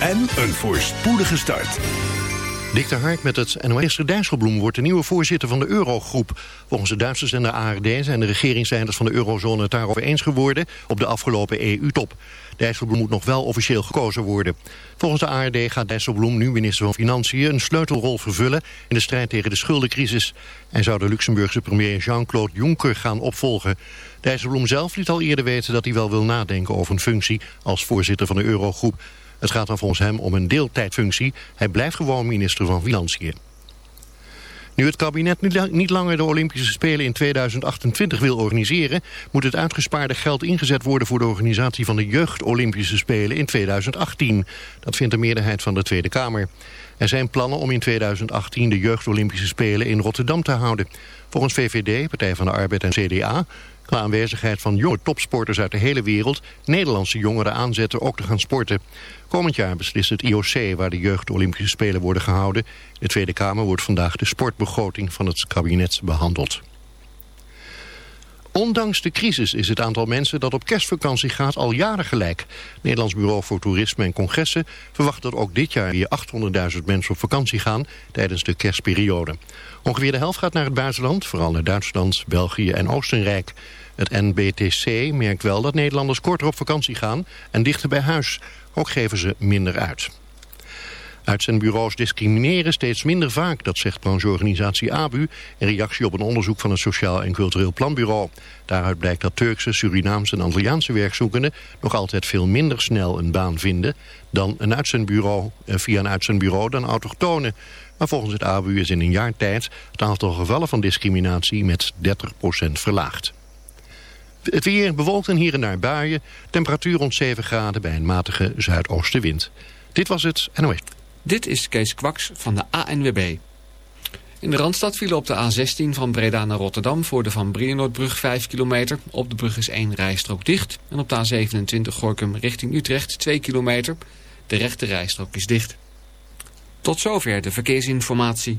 en een voorspoedige start. Dick de Hark met het NOS Dijsselbloem wordt de nieuwe voorzitter van de Eurogroep. Volgens de Duitsers en de ARD zijn de regeringsleiders van de eurozone het daarover eens geworden op de afgelopen EU-top. Dijsselbloem moet nog wel officieel gekozen worden. Volgens de ARD gaat Dijsselbloem, nu minister van Financiën, een sleutelrol vervullen in de strijd tegen de schuldencrisis. En zou de Luxemburgse premier Jean-Claude Juncker gaan opvolgen. Dijsselbloem zelf liet al eerder weten dat hij wel wil nadenken over een functie als voorzitter van de Eurogroep. Het gaat dan volgens hem om een deeltijdfunctie. Hij blijft gewoon minister van Financiën. Nu het kabinet niet langer de Olympische Spelen in 2028 wil organiseren... moet het uitgespaarde geld ingezet worden voor de organisatie van de Jeugd-Olympische Spelen in 2018. Dat vindt de meerderheid van de Tweede Kamer. Er zijn plannen om in 2018 de Jeugd-Olympische Spelen in Rotterdam te houden. Volgens VVD, Partij van de Arbeid en CDA de aanwezigheid van jonge topsporters uit de hele wereld Nederlandse jongeren aanzetten ook te gaan sporten. Komend jaar beslist het IOC waar de jeugd Olympische Spelen worden gehouden. In de Tweede Kamer wordt vandaag de sportbegroting van het kabinet behandeld. Ondanks de crisis is het aantal mensen dat op kerstvakantie gaat al jaren gelijk. Nederlands Bureau voor Toerisme en Congressen verwacht dat ook dit jaar weer 800.000 mensen op vakantie gaan tijdens de kerstperiode. Ongeveer de helft gaat naar het buitenland, vooral naar Duitsland, België en Oostenrijk. Het NBTC merkt wel dat Nederlanders korter op vakantie gaan en dichter bij huis. Ook geven ze minder uit. Uitzendbureaus discrimineren steeds minder vaak, dat zegt brancheorganisatie ABU... in reactie op een onderzoek van het Sociaal en Cultureel Planbureau. Daaruit blijkt dat Turkse, Surinaamse en Antilliaanse werkzoekenden... nog altijd veel minder snel een baan vinden dan een uitzendbureau, eh, via een uitzendbureau dan autochtonen. Maar volgens het ABU is in een jaar tijd het aantal gevallen van discriminatie met 30% verlaagd. Het weer bewolkt en hier en daar buien. Temperatuur rond 7 graden bij een matige zuidoostenwind. Dit was het NOS. Dit is Kees Kwaks van de ANWB. In de Randstad vielen op de A16 van Breda naar Rotterdam... voor de Van Brienoordbrug 5 kilometer. Op de brug is één rijstrook dicht. En op de A27 Gorkum richting Utrecht 2 kilometer. De rechte rijstrook is dicht. Tot zover de verkeersinformatie.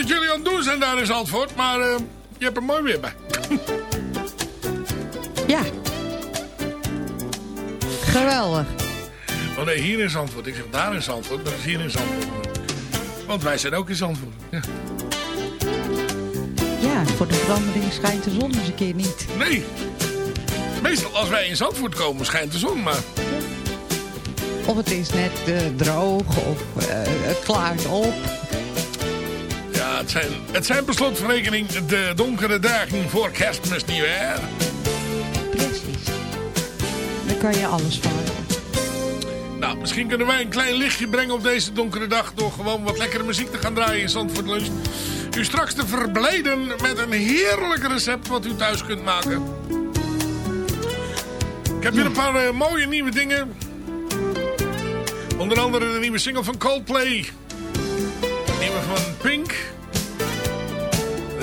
Wat jullie aan het doen zijn daar in Zandvoort, maar eh, je hebt er mooi weer bij. Ja. Geweldig. Oh nee, hier in Zandvoort. Ik zeg daar in Zandvoort, maar is hier in Zandvoort. Want wij zijn ook in Zandvoort. Ja. Ja, voor de verandering schijnt de zon eens een keer niet. Nee. Meestal als wij in Zandvoort komen schijnt de zon, maar... Of het is net eh, droog of eh, het klaart op. Het zijn, het zijn per slotverrekening de donkere dagen voor kerstmis, nietwaar? Precies. kan je alles verwachten. Nou, misschien kunnen wij een klein lichtje brengen op deze donkere dag... door gewoon wat lekkere muziek te gaan draaien in Zandvoort Lunch. U straks te verblijden met een heerlijk recept wat u thuis kunt maken. Ik heb hier een paar eh, mooie nieuwe dingen. Onder andere de nieuwe single van Coldplay. De nieuwe van Pink.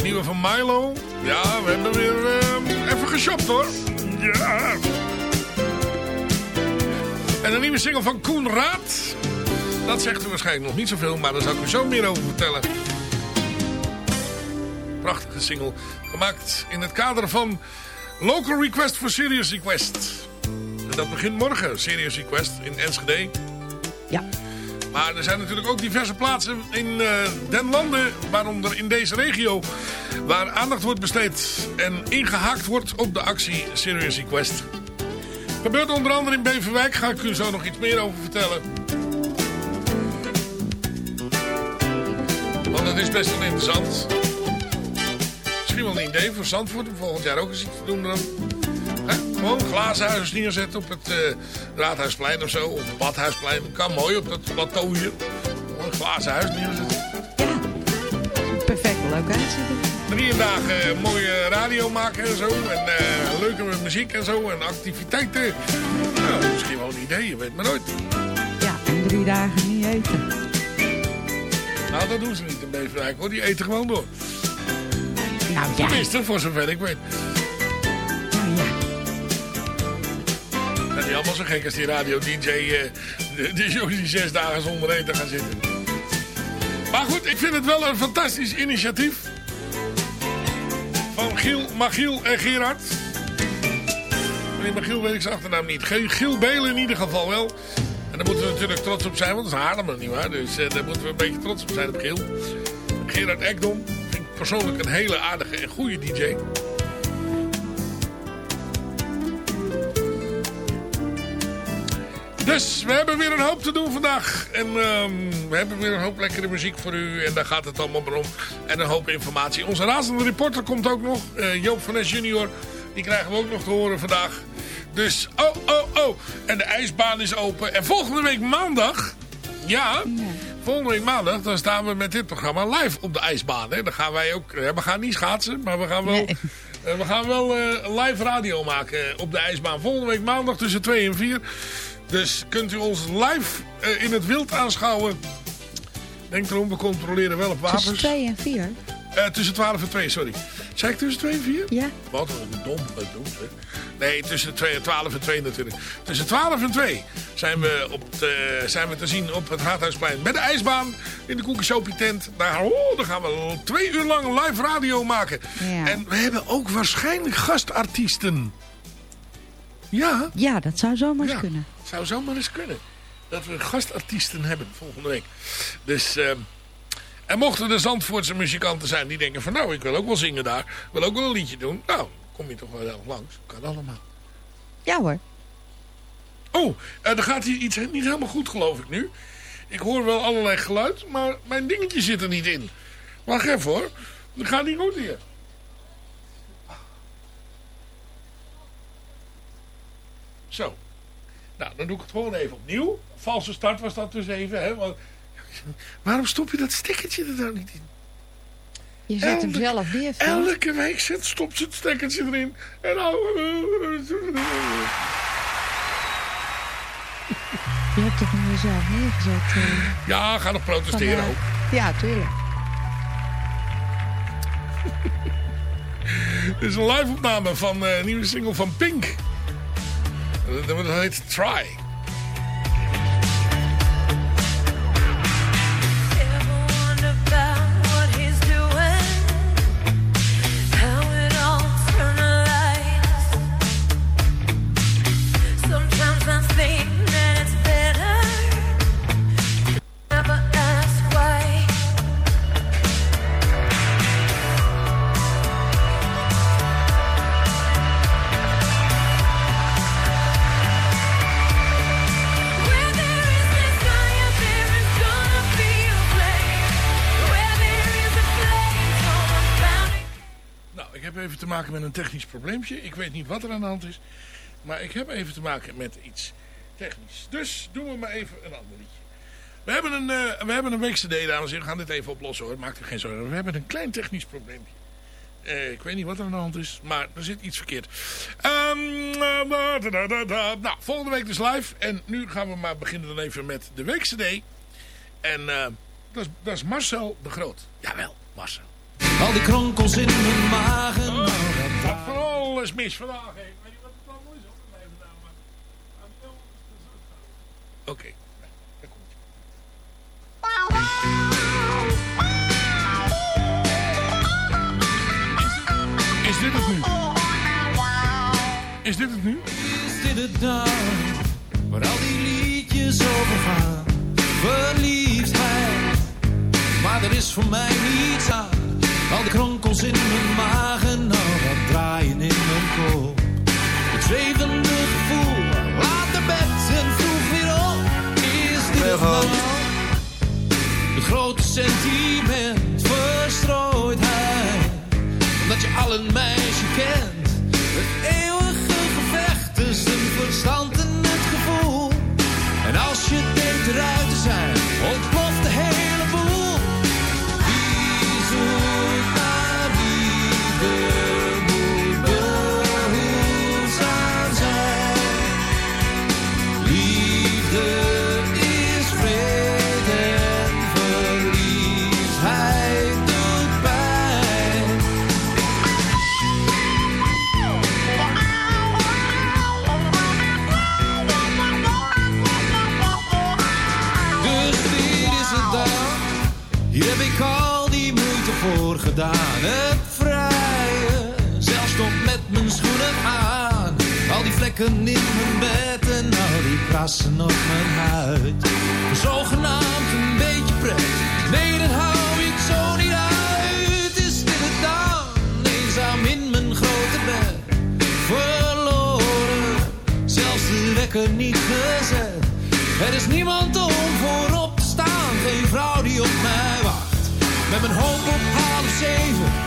Nieuwe van Milo. Ja, we hebben weer eh, even geshopt hoor. Ja. En een nieuwe single van Koen Raad. Dat zegt u waarschijnlijk nog niet zoveel, maar daar zou ik u zo meer over vertellen. Prachtige single. Gemaakt in het kader van Local Request for Serious Request. En dat begint morgen, Serious Request in Enschede. Ja. Maar er zijn natuurlijk ook diverse plaatsen in eh, den landen, waaronder in deze regio, waar aandacht wordt besteed en ingehaakt wordt op de actie Serious Request. Gebeurt onder andere in Beverwijk, ga ik u zo nog iets meer over vertellen. Want dat is best wel interessant. Misschien wel een idee voor Zandvoort om volgend jaar ook eens iets te doen dan. Gewoon glazenhuis neerzetten op het eh, Raadhuisplein of zo. Of het Badhuisplein. Kan mooi op dat plateau hier. Gewoon een glazen huis neerzetten. Ja, perfecte locatie. Drie dagen eh, mooie radio maken en zo. En eh, leuke muziek en zo. En activiteiten. Nou, misschien wel een idee, je weet maar nooit. Ja, en drie dagen niet eten. Nou, dat doen ze niet in Beverwijk hoor. Die eten gewoon door. Nou ja, Tenminste, voor zover ik weet. Allemaal zo gek als die radio-dj... eh, die, zes dagen zonder eten gaan zitten. Maar goed, ik vind het wel een fantastisch initiatief. Van Giel, Magiel en Gerard. Nee, Magiel weet ik zijn achternaam niet. Giel Belen in ieder geval wel. En daar moeten we natuurlijk trots op zijn, want dat is Haarlemmer, nietwaar? Dus eh, daar moeten we een beetje trots op zijn op Giel. Gerard Ekdom vind ik persoonlijk een hele aardige en goede DJ. Dus we hebben weer een hoop te doen vandaag. En ehm, we hebben weer een hoop lekkere muziek voor u. En daar gaat het allemaal om. En een hoop informatie. Onze razende reporter komt ook nog. eh, Joop van Es junior. Die krijgen we ook nog te horen vandaag. Dus, oh, oh, oh. En de ijsbaan is open. En volgende week maandag... Ja, volgende week maandag dan staan we met dit programma live op de ijsbaan. Hè. Dan gaan wij ook... We gaan niet schaatsen, maar we gaan wel... Nee. Eh, we gaan wel eh, live radio maken op de ijsbaan. Volgende week maandag tussen 2 en 4. Dus kunt u ons live eh, in het wild aanschouwen. Denk erom, we controleren wel op Tussen wapens. twee en vier. Eh, tussen 12 en 2, sorry. Zei ik tussen 2 en 4? Ja. Wat een dom gedoe, zeg. Nee, tussen 2, 12 en 2 natuurlijk. Tussen 12 en 2 zijn we, op de, zijn we te zien op het Raadhuisplein. Met de ijsbaan in de Koekensopie tent. Daar, oh, daar gaan we twee uur lang live radio maken. Ja. En we hebben ook waarschijnlijk gastartiesten. Ja, Ja, dat zou zomaar ja, kunnen. Zou zomaar eens kunnen. Dat we gastartiesten hebben volgende week. Dus, en mochten er Zandvoortse muzikanten zijn die denken van... nou, ik wil ook wel zingen daar. Wil ook wel een liedje doen. Nou, kom je toch wel heel langs. Kan allemaal. Ja hoor. Oh, eh, er gaat hier iets niet helemaal goed geloof ik nu. Ik hoor wel allerlei geluid, maar mijn dingetje zit er niet in. Wacht even hoor. Dat gaat niet goed hier. Zo. Nou, dan doe ik het gewoon even opnieuw. Valse start was dat dus even. Hè? Want... Waarom stop je dat stekkertje er nou niet in? Je zet hem zelf. Phil. Elke week zit, stopt ze het stekkertje erin. En nou... Je hebt het nu zelf neergezet. eh, Ja, ga nog protesteren ook. Ja, tuurlijk. Dit is een live opname van eh, een nieuwe single van Pink. Dat, dat heet Try. Maken met een technisch probleempje. Ik weet niet wat er aan de hand is. Maar ik heb even te maken met iets technisch. Dus doen we maar even een ander liedje. We hebben een, uh, we hebben een weekse dames en heren. We gaan dit even oplossen hoor. Maak er geen zorgen. We hebben een klein technisch probleempje. Uh, ik weet niet wat er aan de hand is, maar er zit iets verkeerd. Um, da, da, da, nou, volgende week dus live. En nu gaan we maar beginnen dan even met de weekse day. En uh, dat, is, dat is Marcel de Groot. Jawel, Marcel. Al die kronkels in mijn magen. Oh, alles mis vandaag. Hè. Ik weet niet wat het allemaal is. Oké. Okay. Is dit het nu? Is dit het nu? Is dit het dan? Waar al die liedjes over gaan. Verliefdheid. Maar er is voor mij niets aan. Al die kronkels in mijn magen. Nou, dat draaien in mijn kop. Het zwevende gevoel. Laat de bed en vroeg weer op. Is dit het nou? Het grote sentiment. Verstrooidheid. Omdat je al een meisje kent. Gedaan. Het vrije, zelfs tot met mijn schoenen aan. Al die vlekken in mijn bed en al die krassen op mijn huid. Zogenaamd een beetje pret. Nee, dan hou ik zo niet uit. Is dit het dan? Eenzaam in mijn grote bed. Verloren, zelfs de wekker niet gezet. Er is niemand om voor op te staan, geen vrouw Met mijn hoofd op half zeven,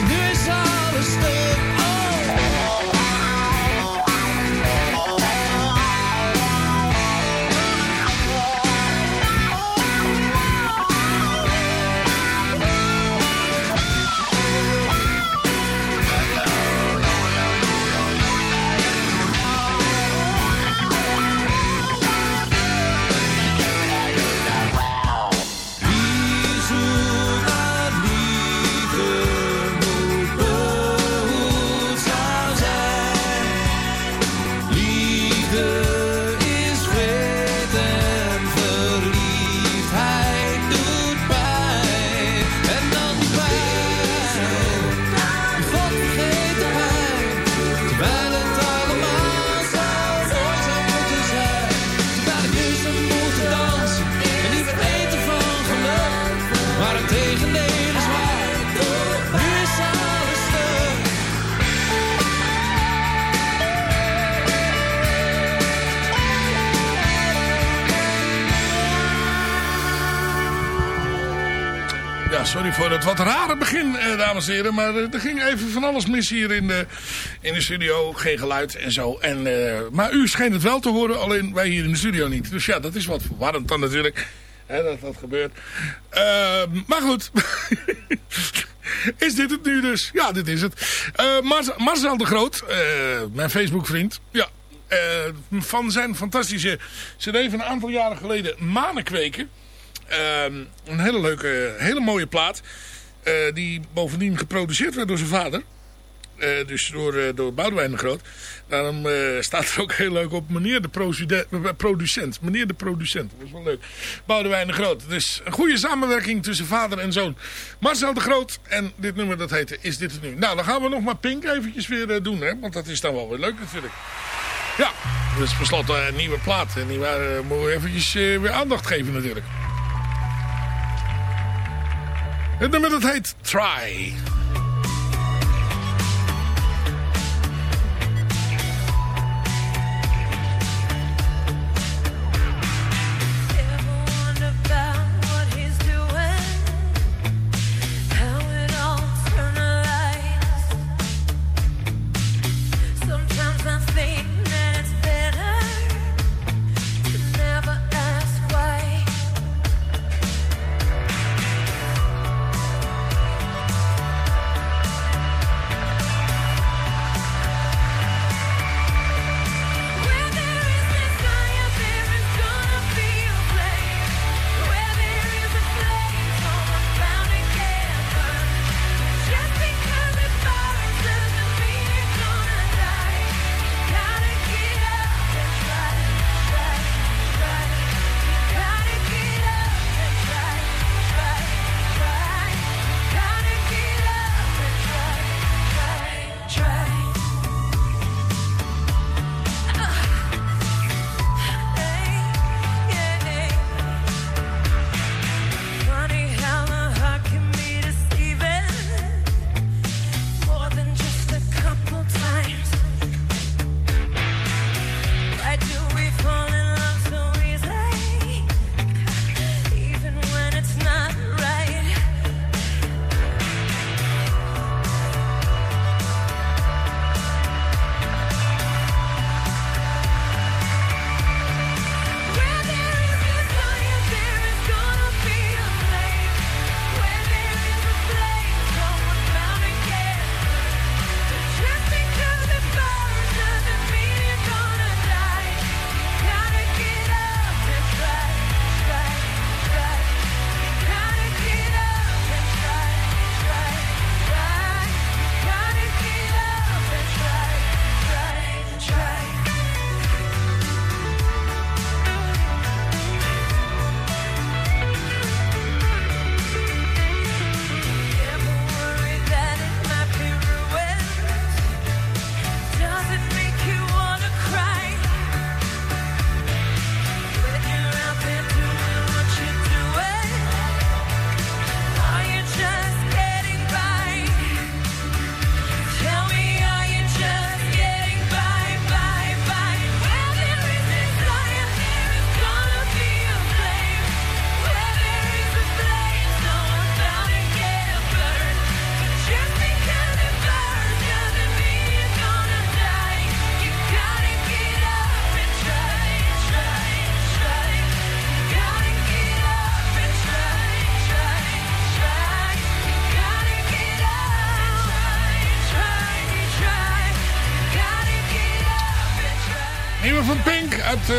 is alles stuk. Dames en heren. Maar eh, er ging even van alles mis hier in de, in de studio. Geen geluid en zo. En, eh, maar u scheen het wel te horen, alleen wij hier in de studio niet. Dus ja, dat is wat verwarrend dan natuurlijk. Hè, dat dat gebeurt. Eh, maar goed. is dit het nu dus? Ja, dit is het. Mar- Marcel de Groot, mijn Facebook vriend. Ja, van zijn fantastische cd van een aantal jaren geleden. Manen kweken. Ehm, een hele leuke, hele mooie plaat. Eh, die bovendien geproduceerd werd door zijn vader. eh, dus door, eh, door Boudewijn de Groot. Daarom staat er ook heel leuk op meneer de producent. Meneer de producent, dat is wel leuk. Boudewijn de Groot. Dus een goede samenwerking tussen vader en zoon. Marcel de Groot en dit nummer dat heette Is Dit Het Nu. Nou, dan gaan we nog maar Pink eventjes weer doen, hè. Want dat is dan wel weer leuk natuurlijk. Ja, dus tenslotte een nieuwe plaat. En die moeten we eventjes weer aandacht geven natuurlijk. Het nummer dat heet Try.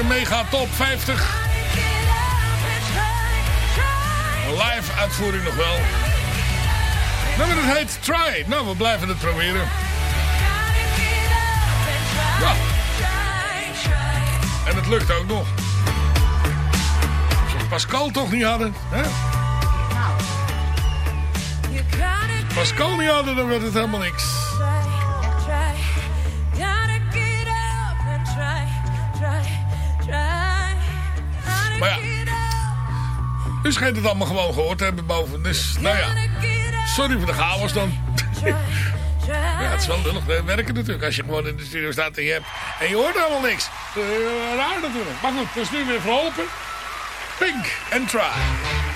Mega Top 50. Een live uitvoering nog wel. Nummer dat heet Try. Nou, we blijven het proberen. Ja. En het lukt ook nog. Als we Pascal toch niet hadden. Hè? Pascal niet hadden, dan werd het helemaal niks. Maar ja, u schijnt het allemaal gewoon gehoord te hebben boven. Dus, nou ja, sorry voor de chaos dan. Ja, het is wel lullig werken natuurlijk. Als je gewoon in de studio staat en je, hebt, en je hoort helemaal niks. Eh, raar natuurlijk. Maar goed, het is nu weer verholpen. Pink and Try.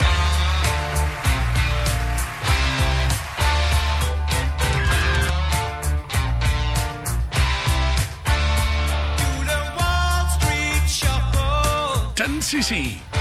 NCC.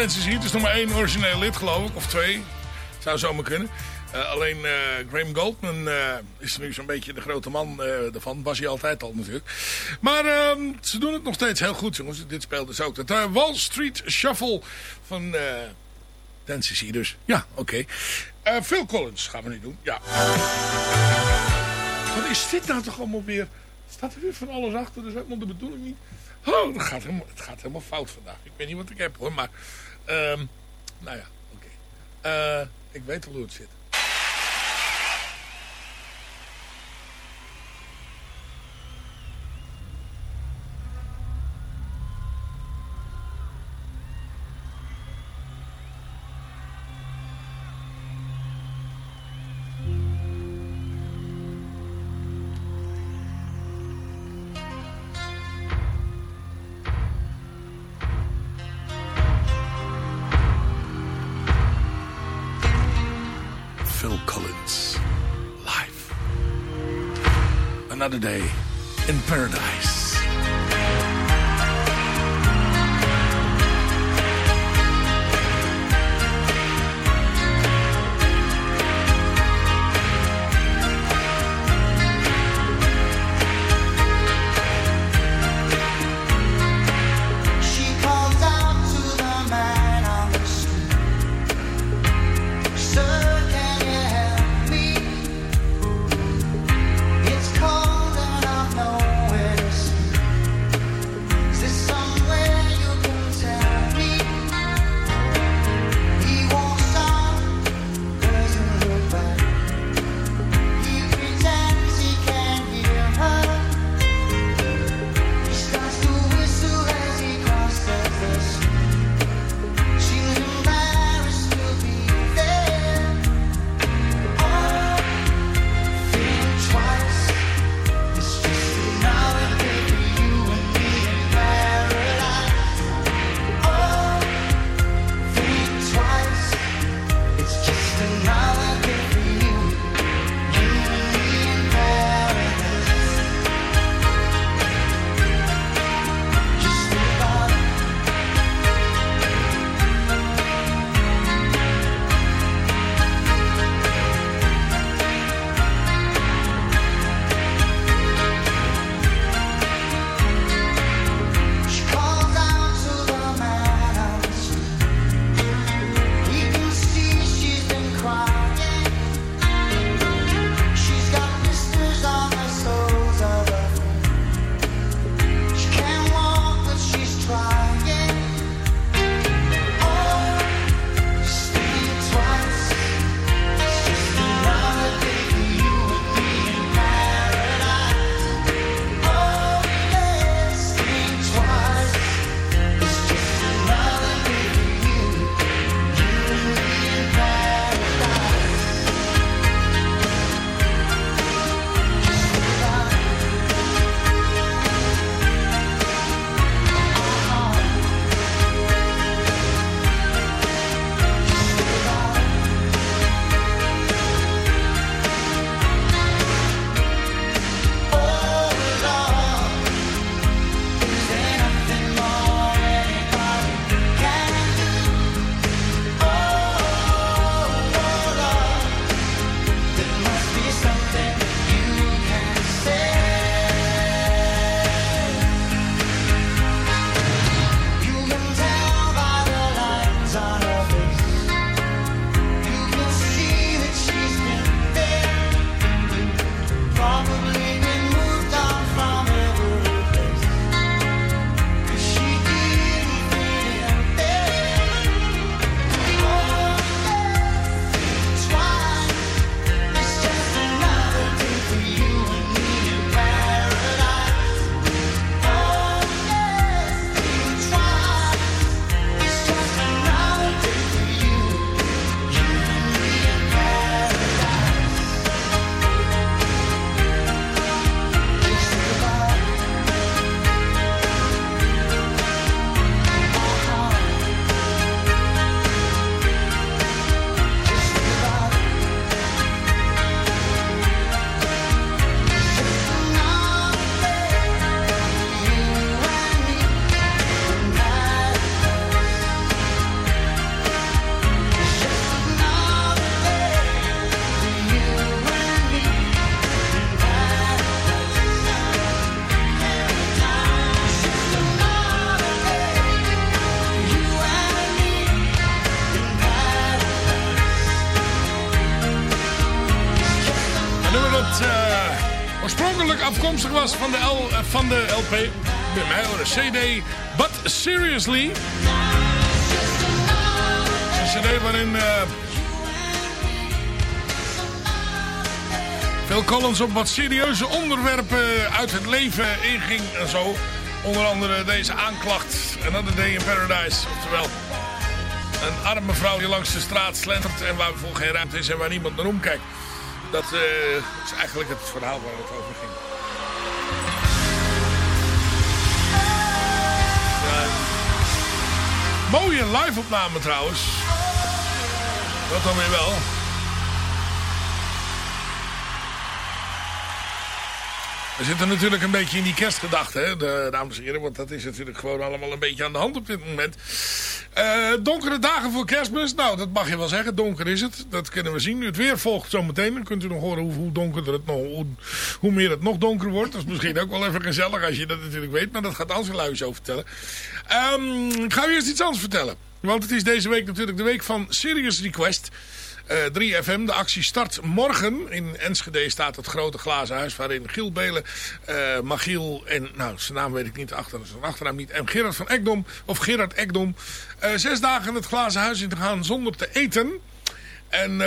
Ja, het is nog maar één origineel lid, geloof ik. Of twee. Zou zomaar kunnen. Eh, alleen eh, Graham Goldman eh, is nu zo'n beetje de grote man ervan. Was hij altijd al natuurlijk. Maar ehm, ze doen het nog steeds heel goed, jongens. Dit speelt dus ook. Eh, Wall Street Shuffle van Ten cc dus. Ja, oké. Phil Collins gaan we nu doen. Ja. Wat is dit nou toch allemaal weer? Staat er weer van alles achter? Dat is helemaal de bedoeling niet. Oh, het gaat helemaal, het gaat helemaal fout vandaag. Ik weet niet wat ik heb hoor, maar... ehm, nou ja, oké. Eh, ik weet wel hoe het zit. Another day in paradise. Was van de, L, eh, van de LP, bij mij hoor, CD, But Seriously. Een CD waarin eh Phil Collins op wat serieuze onderwerpen uit het leven inging en zo. Onder andere deze aanklacht, Another Day in Paradise, oftewel... Een arme vrouw die langs de straat slentert en waarvoor geen ruimte is en waar niemand naar omkijkt. Dat eh, is eigenlijk het verhaal waar het over ging. Mooie live-opname trouwens. Dat dan weer wel. We zitten natuurlijk een beetje in die kerstgedachte, hè, dames en heren. Want dat is natuurlijk gewoon allemaal een beetje aan de hand op dit moment. Eh, donkere dagen voor kerstmis. Nou, dat mag je wel zeggen. Donker is het. Dat kunnen we zien. Het weer volgt zo meteen. Dan kunt u nog horen hoe, hoe donkerder het nog, hoe, meer het nog donker wordt. Dat is misschien ook wel even gezellig als je dat natuurlijk weet. Maar dat gaat Angela u zo vertellen. Ehm, ik ga u eerst iets anders vertellen. Want het is deze week natuurlijk de week van Serious Request. Eh, 3FM. De actie start morgen. In Enschede staat het grote glazen huis waarin Giel Belen, eh, Magiel en, nou zijn naam weet ik niet, achter, zijn achternaam niet, en Gerard van Ekdom, of Gerard Ekdom, eh, zes dagen het glazen huis in te gaan zonder te eten. En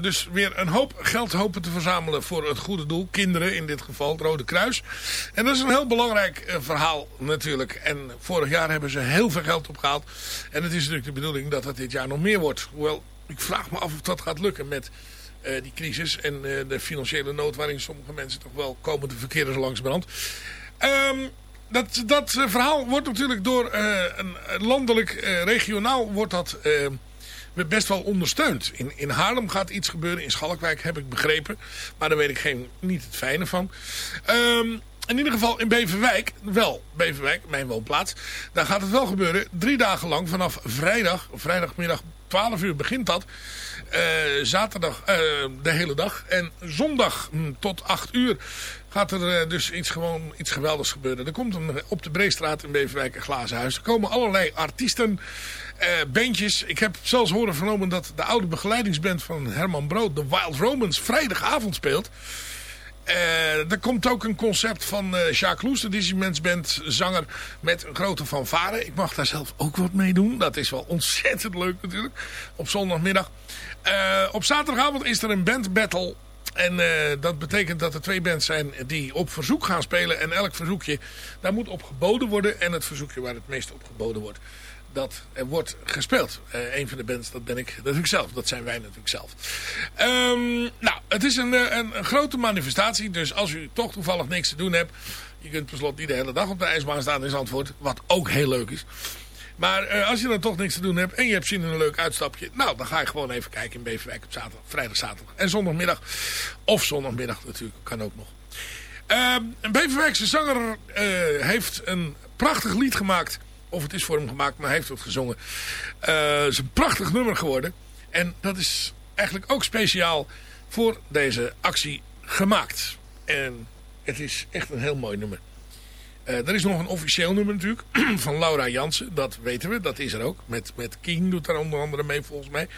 dus weer een hoop geld hopen te verzamelen voor het goede doel. Kinderen in dit geval, het Rode Kruis. En dat is een heel belangrijk verhaal natuurlijk. En vorig jaar hebben ze heel veel geld opgehaald. En het is natuurlijk de bedoeling dat het dit jaar nog meer wordt. Hoewel, ik vraag me af of dat gaat lukken met eh, die crisis. En eh, de financiële nood waarin sommige mensen toch wel komen te verkeren langs brand. Ehm dat, dat eh, verhaal wordt natuurlijk door een landelijk, regionaal wordt dat best wel ondersteund. In, in Haarlem gaat iets gebeuren, in Schalkwijk heb ik begrepen. Maar daar weet ik geen, niet het fijne van. Ehm, in ieder geval in Beverwijk, wel Beverwijk, mijn woonplaats. Daar gaat het wel gebeuren. Drie dagen lang vanaf vrijdag, vrijdagmiddag 12 uur begint dat. Eh, zaterdag eh, de hele dag. En zondag hm, tot 8 uur gaat er eh, dus iets, gewoon, iets geweldigs gebeuren. Er komt een, op de Breestraat in Beverwijk een glazen huis. Er komen allerlei artiesten, bandjes. Ik heb zelfs horen vernomen dat de oude begeleidingsband van Herman Brood, de Wild Romans, vrijdagavond speelt. Eh, er komt ook een concept van eh Jacques Loes, de Disneyman's Band zanger met een grote fanfare. Ik mag daar zelf ook wat mee doen. Dat is wel ontzettend leuk natuurlijk. Op zondagmiddag. Eh, op zaterdagavond is er een band battle. En dat betekent dat er twee bands zijn die op verzoek gaan spelen. En elk verzoekje, daar moet op geboden worden. En het verzoekje waar het meest op geboden wordt, dat er wordt gespeeld. Eh een van de bands, dat ben ik, dat zelf. Dat zijn wij natuurlijk zelf. Ehm, nou, het is een, eh, een, een grote manifestatie. Dus als u toch toevallig niks te doen hebt. Je kunt per slot niet de hele dag op de ijsbaan staan in Zandvoort. Wat ook heel leuk is. Maar eh, als je dan toch niks te doen hebt en je hebt zin in een leuk uitstapje. Nou, dan ga je gewoon even kijken in Beverwijk op zaterdag, vrijdag, zaterdag. En zondagmiddag. Of zondagmiddag natuurlijk, kan ook nog. Ehm, een Beverwijkse zanger heeft een prachtig lied gemaakt. Of het is voor hem gemaakt, maar hij heeft het gezongen. Eh, het is een prachtig nummer geworden. En dat is eigenlijk ook speciaal voor deze actie gemaakt. En het is echt een heel mooi nummer. Eh, er is nog een officieel nummer natuurlijk. Van Laura Jansen. Dat weten we. Dat is er ook. Met, met King doet daar onder andere mee volgens mij.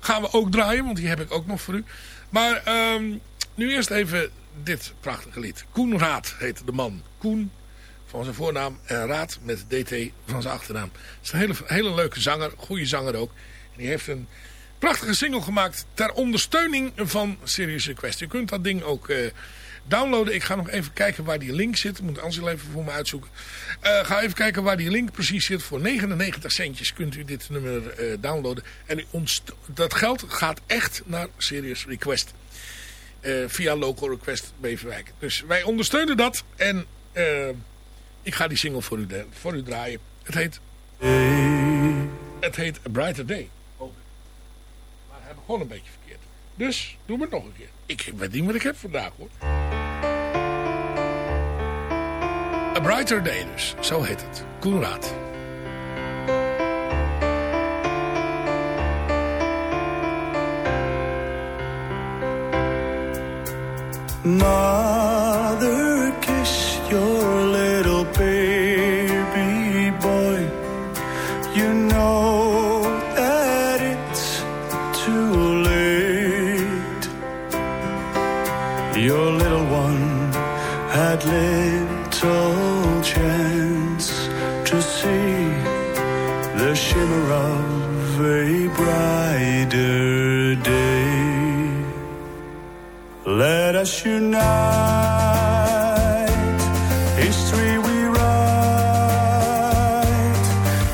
Gaan we ook draaien. Want die heb ik ook nog voor u. Maar ehm, nu eerst even dit prachtige lied. Koen Raad heet de man. Koen van zijn voornaam. En Raad met DT van zijn achternaam. Het is een hele, hele leuke zanger. Goede zanger ook. En die heeft een prachtige single gemaakt. Ter ondersteuning van Serious Request. Je kunt dat ding ook... eh, downloaden. Ik ga nog even kijken waar die link zit. Moet Ansel even voor me uitzoeken. Eh, ga even kijken waar die link precies zit. Voor 99 centjes kunt u dit nummer eh, downloaden. En u dat geld gaat echt naar Serious Request. Eh, via Local Request Beverwijk. Dus wij ondersteunen dat. En eh, ik ga die single voor u, de- voor u draaien. Het heet... Het heet A Brighter Day. Ik. Maar hij begon een beetje verkeerd. Dus doen we het nog een keer. Ik weet niet wat ik heb vandaag hoor. A Brighter Day dus. Zo heet het. Koenraad. Mother, little chance to see the shimmer of a brighter day. Let us unite, history we write.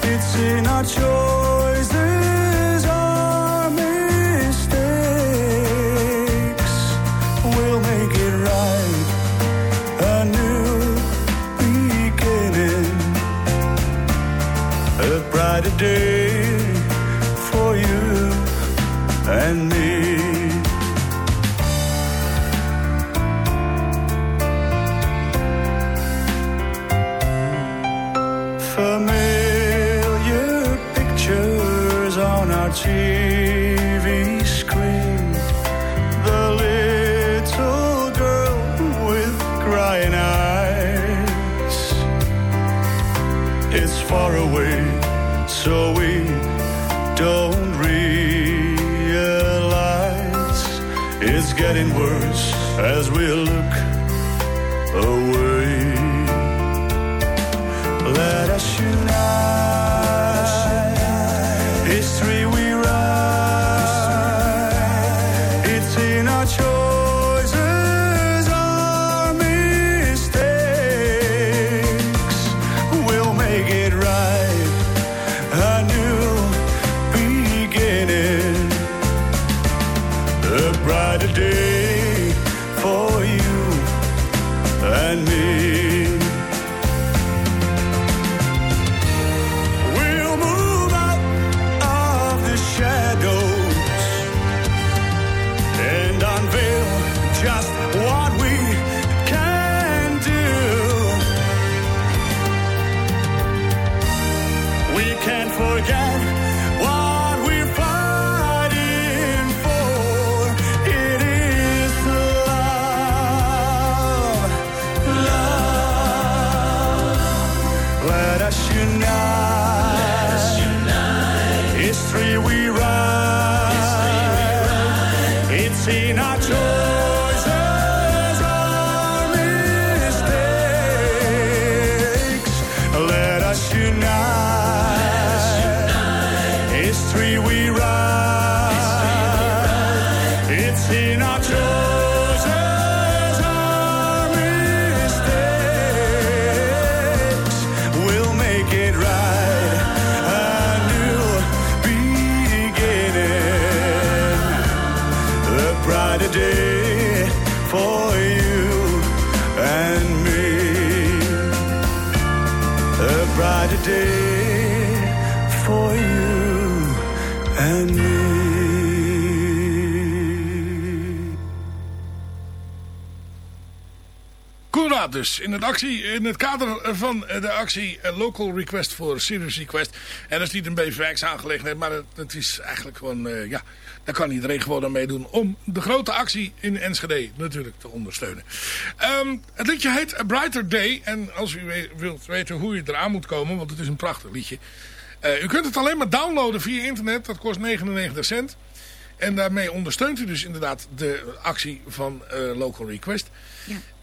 It's in our choices, dus, in het, actie, in het kader van de actie Local Request voor Serious Request. En dat is niet een Beverwijks aangelegenheid, maar het, is eigenlijk gewoon, eh, ja, daar kan iedereen gewoon aan meedoen om de grote actie in Enschede natuurlijk te ondersteunen. Ehm, het liedje heet A Brighter Day en als u wilt weten hoe je eraan moet komen, want het is een prachtig liedje. Eh, u kunt het alleen maar downloaden via internet, dat kost 99 cent. En daarmee ondersteunt u dus inderdaad de actie van eh, Local Request.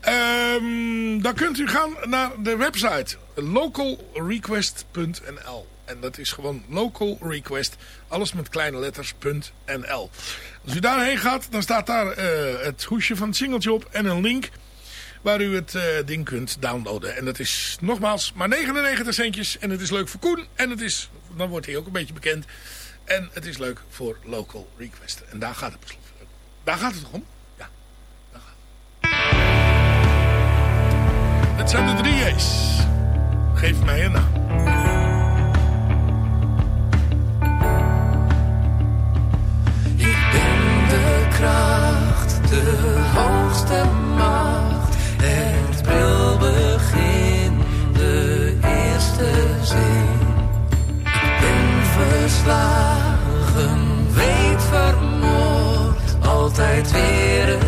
Ehm, dan kunt u gaan naar de website localrequest.nl. En dat is gewoon local request, alles met kleine letters.nl. Als u daarheen gaat, dan staat daar eh, het hoesje van het singeltje op en een link waar u het eh, ding kunt downloaden. En dat is nogmaals maar 99 centjes en het is leuk voor Koen en het is, dan wordt hij ook een beetje bekend. En het is leuk voor local request. En daar gaat het, daar gaat het om? Het zijn de drie J's. Geef mij een naam. Ik ben de kracht, de hoogste macht. Het brilbegin, de eerste zin. Ik ben verslagen, weet vermoord. Altijd weer het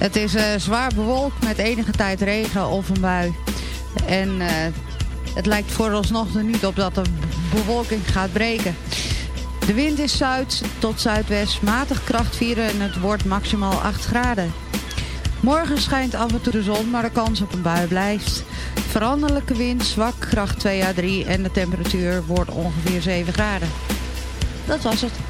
Het is eh, zwaar bewolkt met enige tijd regen of een bui. En eh, het lijkt vooralsnog er niet op dat de bewolking gaat breken. De wind is zuid tot zuidwest, matig kracht 4 en het wordt maximaal 8 graden. Morgen schijnt af en toe de zon, maar de kans op een bui blijft. Veranderlijke wind, zwak kracht 2 à 3 en de temperatuur wordt ongeveer 7 graden. Dat was het.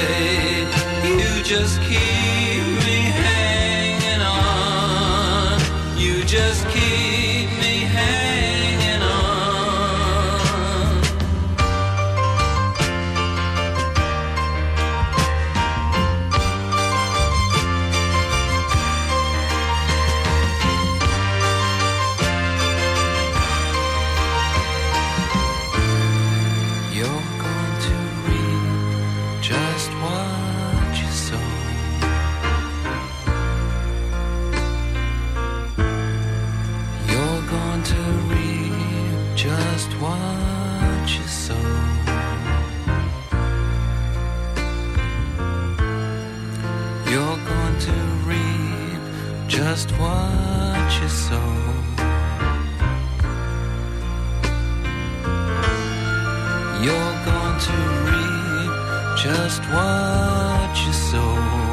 Perfect. You just keep just what you sow. You're going to reap just what you sow.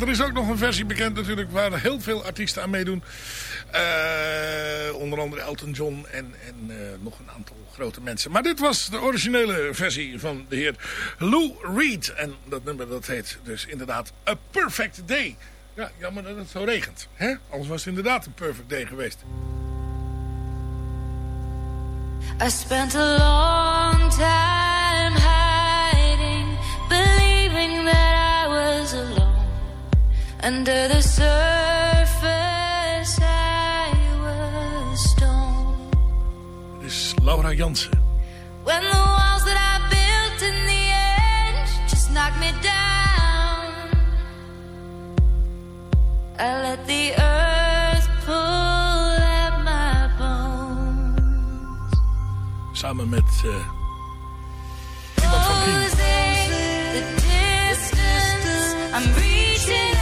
Er is ook nog een versie bekend natuurlijk waar heel veel artiesten aan meedoen. Eh, onder andere Elton John en, en eh, nog een aantal grote mensen. Maar dit was de originele versie van de heer Lou Reed. En dat nummer dat heet dus inderdaad A Perfect Day. Ja, jammer dat het zo regent. Hè? Anders was het inderdaad een perfect day geweest. I spent a long time Under the surface, I was stone. Dit is Laura Jansen. When the walls that I built in the end just knocked me down, I let the earth pull at my bones. Samen met eh, iemand van King. I'm reaching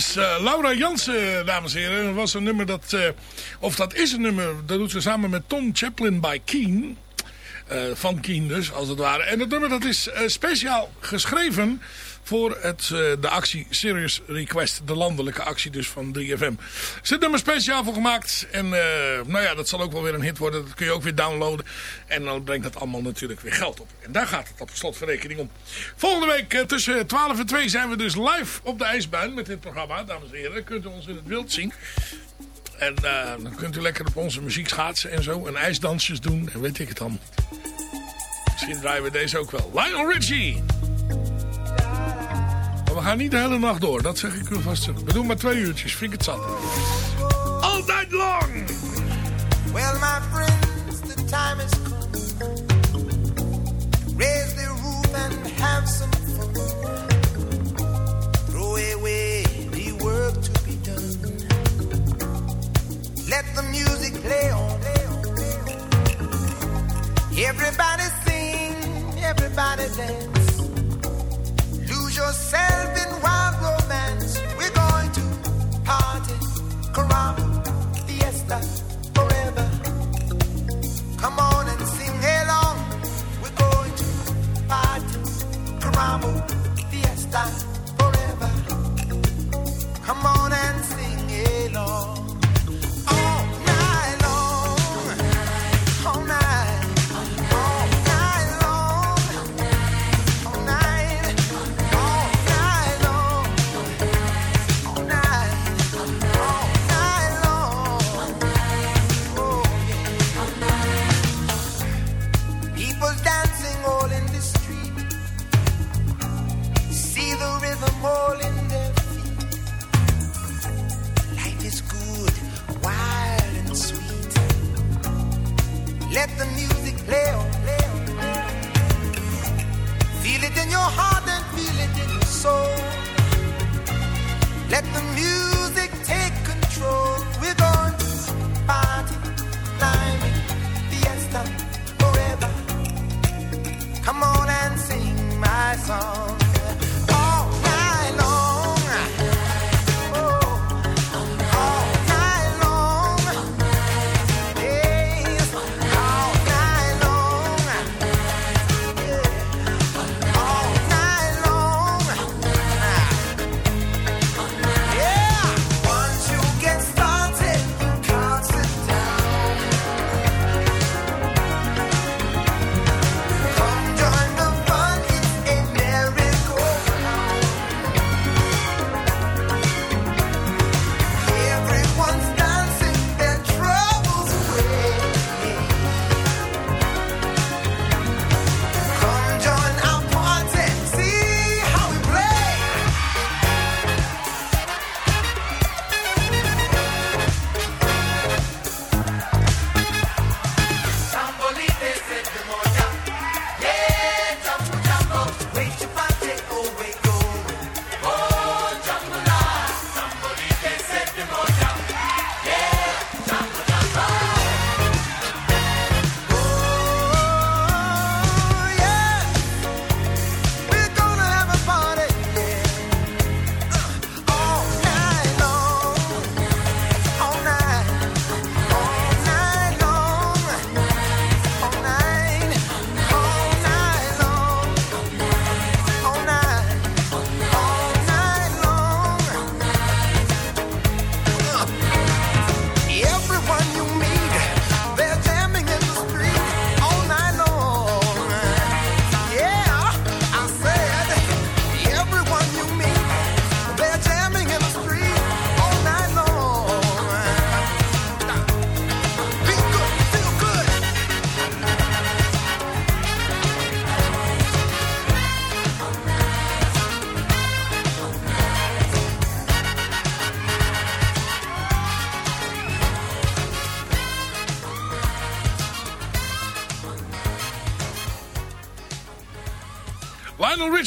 Dat was eh, Laura Jansen, dames en heren. Dat was een nummer dat... eh, of dat is een nummer, dat doet ze samen met Tom Chaplin bij Keen. Eh, van Keen dus, als het ware. En het nummer dat is speciaal geschreven voor het, eh, de actie Serious Request. De landelijke actie dus van 3FM. Er nummer speciaal voor gemaakt. En eh, nou ja, dat zal ook wel weer een hit worden. Dat kun je ook weer downloaden. En dan brengt dat allemaal natuurlijk weer geld op. En daar gaat het op slotverrekening om. Volgende week eh, tussen 12 en 2 zijn we dus live op de ijsbaan met dit programma. Dames en heren, dan kunt u ons in het wild zien. En dan kunt u lekker op onze muziek schaatsen en zo. En ijsdansjes doen en weet ik het niet. Misschien draaien we deze ook wel. Lionel Richie! Maar we gaan niet de hele nacht door, dat zeg ik u vast. We doen maar twee uurtjes, vind ik het zat. All night long! Well, my friends, the time has come. Raise the roof and have some fun. Throw away the work to be done. Let the music play on. Everybody sing, everybody dance. Yourself in wild romance. We're going to party, caramba, fiesta, forever. Come on and sing along. We're going to party, caramba, fiesta,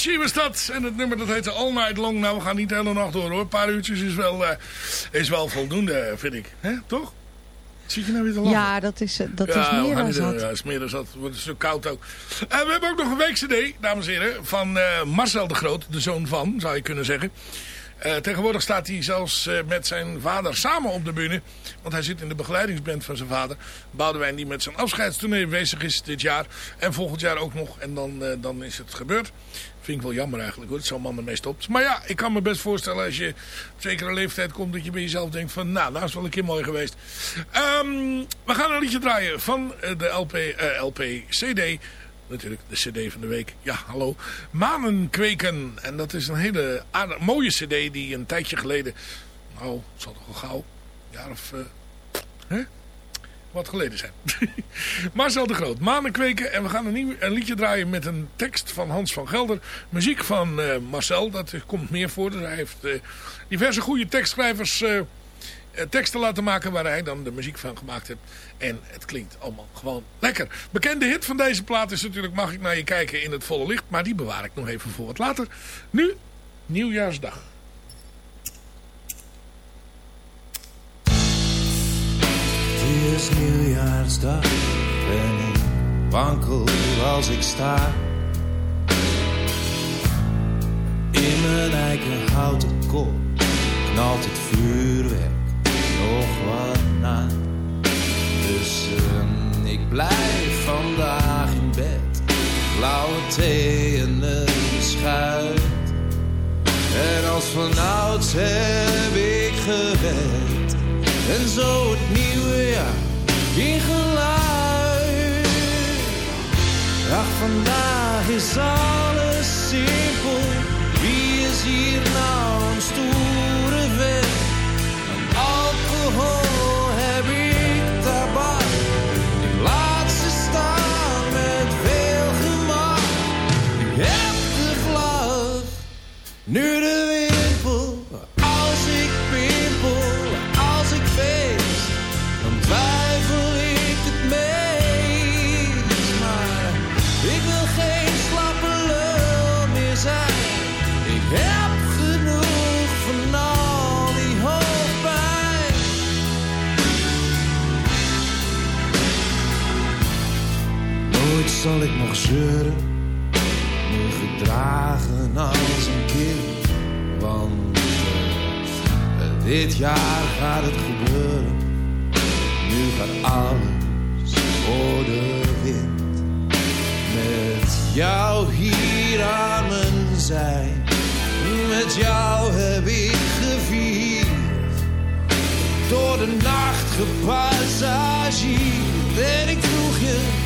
Was dat. En het nummer dat heette All Night Long. Nou, we gaan niet de hele nacht door hoor. Een paar uurtjes is wel, eh, is wel voldoende, vind ik. Hè? Toch? Zie je nou weer te lachen? Ja, dat is, eh, dat is we meer gaan dan zat. Ja, is meer dan zat. Het wordt een stuk koud ook. En we hebben ook nog een week-cd, dames en heren, van eh, Marcel de Groot, de zoon van, zou je kunnen zeggen. Eh, tegenwoordig staat hij zelfs eh, met zijn vader samen op de bühne. Want hij zit in de begeleidingsband van zijn vader. Boudewijn die met zijn afscheidstournee bezig is dit jaar. En volgend jaar ook nog. En dan, eh, dan is het gebeurd. Vind ik wel jammer eigenlijk hoor. Dat zo'n man ermee stopt. Maar ja, ik kan me best voorstellen als je op zekere leeftijd komt. Dat je bij jezelf denkt van nou, nou is wel een keer mooi geweest. Ehm, we gaan een liedje draaien van eh, de LP, eh, LP CD. Natuurlijk de cd van de week. Ja, hallo. Manen kweken. En dat is een hele mooie cd die een tijdje geleden... Nou, het zal toch wel gauw... Een jaar of... eh, hè? Wat geleden zijn. Marcel de Groot. Manen kweken. En we gaan een, nieuw, een liedje draaien met een tekst van Hans van Gelder. Muziek van eh, Marcel. Dat komt meer voor. Dus hij heeft eh, diverse goede tekstschrijvers... eh, teksten laten maken waar hij dan de muziek van gemaakt heeft. En het klinkt allemaal gewoon lekker. Bekende hit van deze plaat is natuurlijk Mag ik naar je kijken in het volle licht. Maar die bewaar ik nog even voor wat later. Nu, Nieuwjaarsdag. Is nieuwjaarsdag en ik wankel als ik sta. In mijn eigen houten kop knalt het vuurwerk nog wat na. Dus ehm, ik blijf vandaag in bed, blauwe thee en een beschuit. En als vanouds heb ik gewend en zo het nieuwe jaar ingeluid. Ach, vandaag is alles simpel. Wie is hier nou een stoere vent? Aan alcohol heb ik tabak. Ik laat ze staan met veel gemak. Ik heb de vlag, nu de zal ik nog zeuren, me gedragen als een kind. Want dit jaar gaat het gebeuren. Nu gaat alles voor de wind. Met jou hier aan mijn zij. Met jou heb ik gevierd. Door de nacht gepassagierd. En ik vroeg je,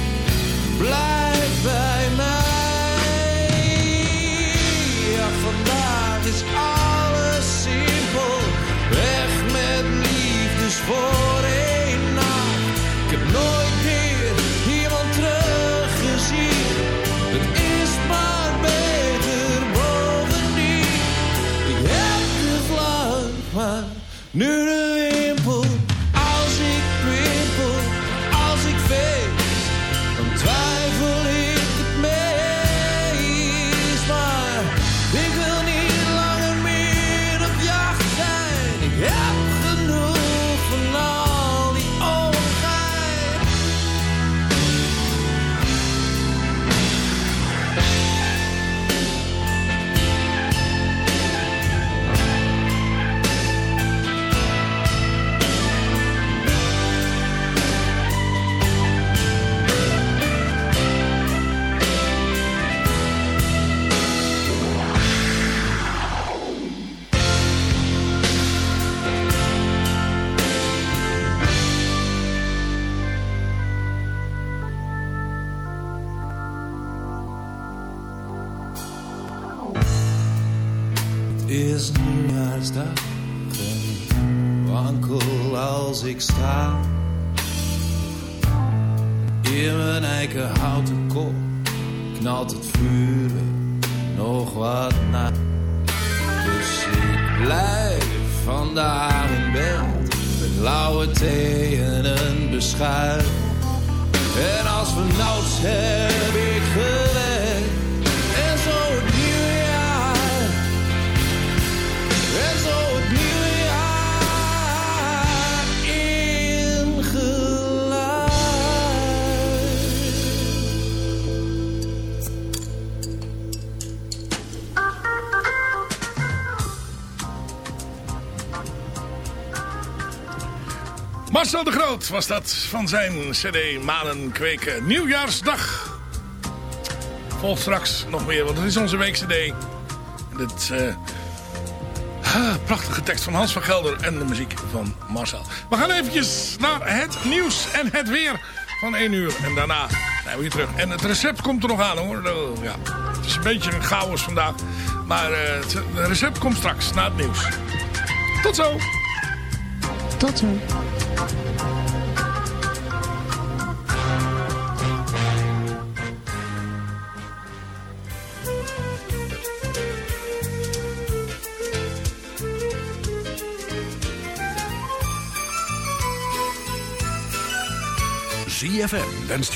blijf bij mij. Vandaag is alles simpel. Weg met liefdes voor één nacht. Ik heb nooit meer iemand teruggezien. Het is maar beter bovendien. Ik heb de vlag, maar nu nieuwjaarsdag en ik wankel als ik sta. In mijn eigen houten kop knalt het vuur nog wat na. Dus ik blijf vandaag in bed met lauwe thee en een beschuit. En als vanouds heb ik Marcel de Groot was dat van zijn cd Manen kweken. Nieuwjaarsdag. Volgt straks nog meer, want het is onze week-cd. Dit eh, ah, prachtige tekst van Hans van Gelder en de muziek van Marcel. We gaan eventjes naar het nieuws en het weer van 1 uur. En daarna zijn we weer terug. En het recept komt er nog aan hoor. Oh, Ja. Het is een beetje een chaos vandaag. Maar eh, het recept komt straks na het nieuws. Tot zo! Tot zo. ZFM wenst